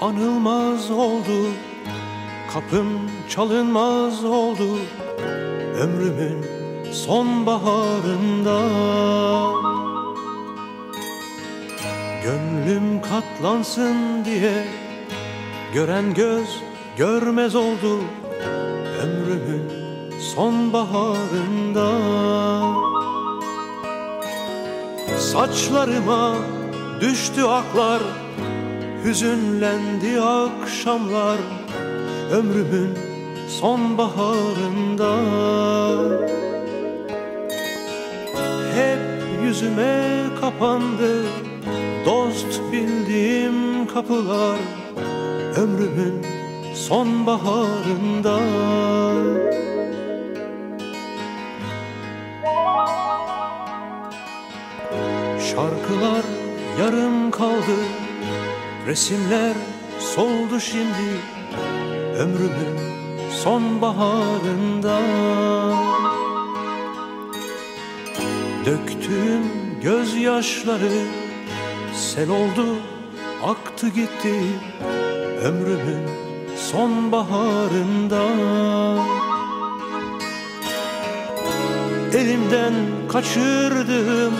anılmaz oldu Kapım çalınmaz oldu. Ömrümün sonbaharında Gönlüm katlansın diye Gören göz görmez oldu. Ömrümün sonbaharında Saçlarıma düştü aklar Hüzünlendi akşamlar Ömrümün sonbaharında. Hep yüzüme kapandı Dost bildiğim kapılar Ömrümün sonbaharında. Şarkılar yarım kaldı Resimler soldu şimdi Ömrümün sonbaharında. Döktüğüm gözyaşları Sel oldu aktı gitti Ömrümün sonbaharında. Elimden kaçırdığım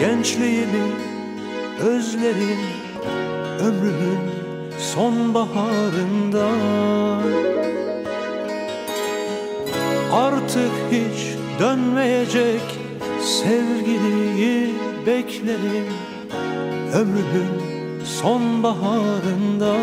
gençliğimi özlerim ömrümün sonbaharında. Artık hiç dönmeyecek sevgiliyi beklerim ömrümün sonbaharında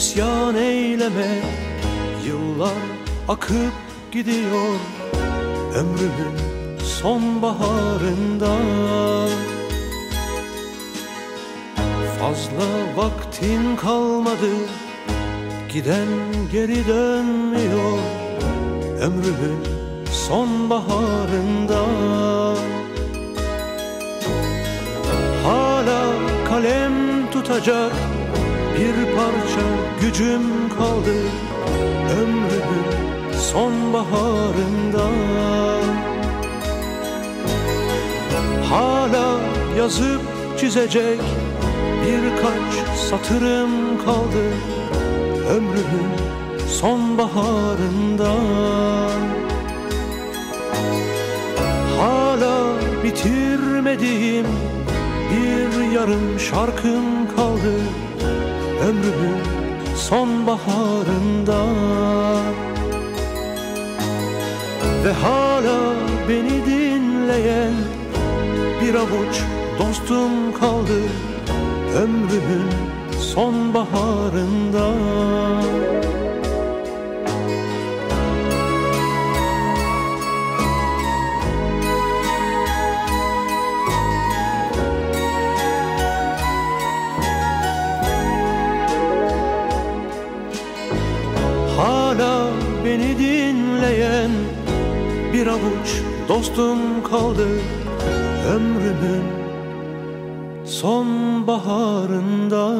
isyan eyleme. Yıllar akıp gidiyor Ömrümün sonbaharında. Fazla vaktin kalmadı Giden geri dönmüyor Ömrümün sonbaharında. Hala kalem tutacak bir parça gücüm kaldı ömrümün sonbaharında. Hala yazıp çizecek birkaç satırım kaldı ömrümün sonbaharında. Hala bitirmediğim bir yarım şarkım kaldı ömrümün sonbaharında. Ve hala beni dinleyen bir avuç dostum kaldı ömrümün sonbaharında beni dinleyen bir avuç dostum kaldı ömrümün sonbaharında.